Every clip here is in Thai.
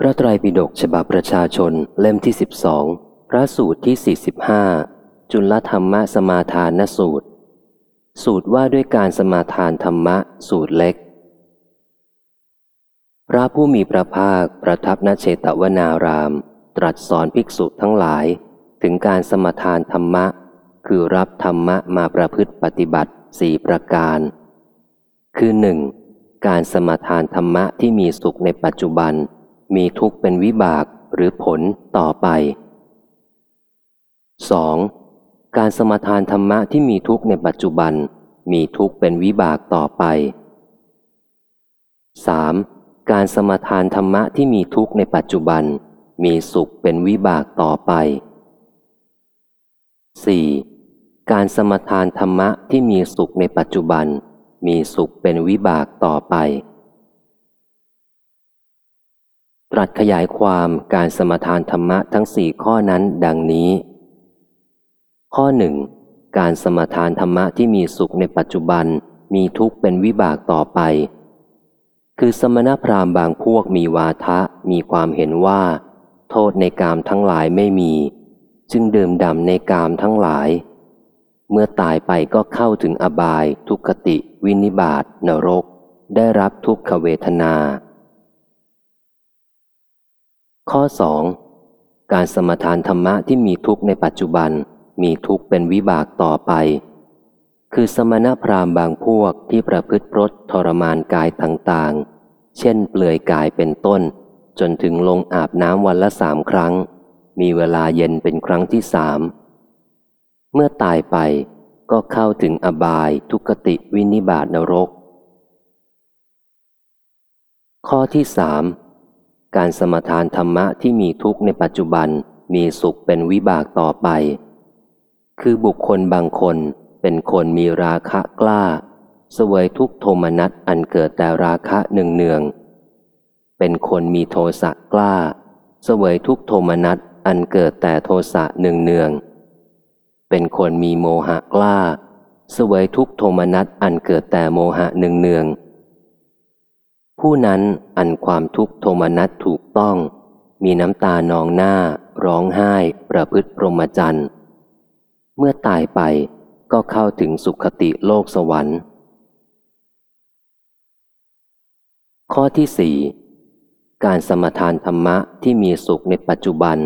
พระไตรปิฎกฉบับประชาชนเล่มที่สิบสองพระสูตรที่สี่สิบห้าจุลธรรมะสมาทานสูตร สูตรว่าด้วยการสมาทานธรรมะสูตรเล็ก พระผู้มีพระภาคประทับณเชตวนาราม ตรัสสอนภิกษุทั้งหลาย ถึงการสมาทานธรรมะ คือรับธรรมะมาประพฤติปฏิบัติสี่ประการ คือหนึ่งการสมาทานธรรมะที่มีสุขในปัจจุบัน มีทุกข์เป็นวิบากหรือผลต่อไป 2. การสมทานธรรมะที่มีทุกข์ในปัจจุบัน มีทุกข์เป็นวิบากต่อไป 3. การสมทานธรรมะที่มีทุกข์ในปัจจุบัน มีสุขเป็นวิบากต่อไป 4. การสมทานธรรมะที่มีสุขในปัจจุบัน มีสุขเป็นวิบากต่อไป ตรัสขยายความการสมทานธรรมะทั้งสี่ข้อนั้นดังนี้ ข้อหนึ่งการสมทานธรรมะที่มีสุขในปัจจุบันมีทุกข์เป็นวิบากต่อไป คือสมณพราหมณ์บางพวกมีวาทะมีความเห็นว่า โทษในกามทั้งหลายไม่มี จึงดื่มด่ำในกามทั้งหลาย เมื่อตายไปก็เข้าถึงอบาย ทุกขติ วินิบาตนรก ได้รับทุกขเวทนา ข้อ 2. การสมทานธรรมะที่มีทุกข์ในปัจจุบัน มีทุกข์เป็นวิบากต่อไป คือสมณพราหมณ์บางพวกที่ประพฤติพรตทรมานกายต่างๆ เช่นเปลือยกายเป็นต้น จนถึงลงอาบน้ำวันละสามครั้ง มีเวลาเย็นเป็นครั้งที่สาม เมื่อตายไปก็เข้าถึงอบายทุกติวินิบาตนรก ข้อที่สาม การสมทานธรรมะที่มีทุกข์ในปัจจุบันมีสุขเป็นวิบากต่อไป คือบุคคลบางคนเป็นคนมีราคะกล้าเสวยทุกโทมนัสอันเกิดแต่ราคะหนึ่งเนือง เป็นคนมีโทสะกล้าเสวยทุกโทมนัสอันเกิดแต่โทสะหนึ่งเนือง เป็นคนมีโมหะกล้าเสวยทุกโทมนัสอันเกิดแต่โมหะหนึ่งเนือง ผู้นั้นอันความทุกข์โทมนัสถูกต้อง มีน้ำตานองหน้า ร้องไห้ ประพฤติพรหมจรรย์เมื่อตายไปก็เข้าถึงสุขติโลกสวรรค์ ข้อที่สี่การสมทานธรรมะที่มีสุขในปัจจุบัน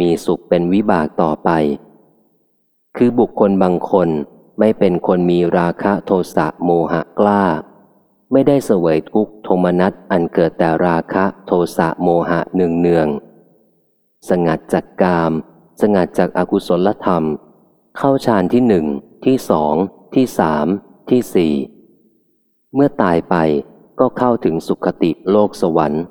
มีสุขเป็นวิบากต่อไป คือบุคคลบางคนไม่เป็นคนมีราคะโทสะโมหะกล้า ไม่ได้เสวยทุกโทมนัสอันเกิดแต่ราคะโทสะโมหะเนืองเนือง สงัดจากกาม สงัดจากอากุศลธรรม เข้าฌานที่หนึ่งที่สองที่สามที่สี่เมื่อตายไปก็เข้าถึงสุขติโลกสวรรค์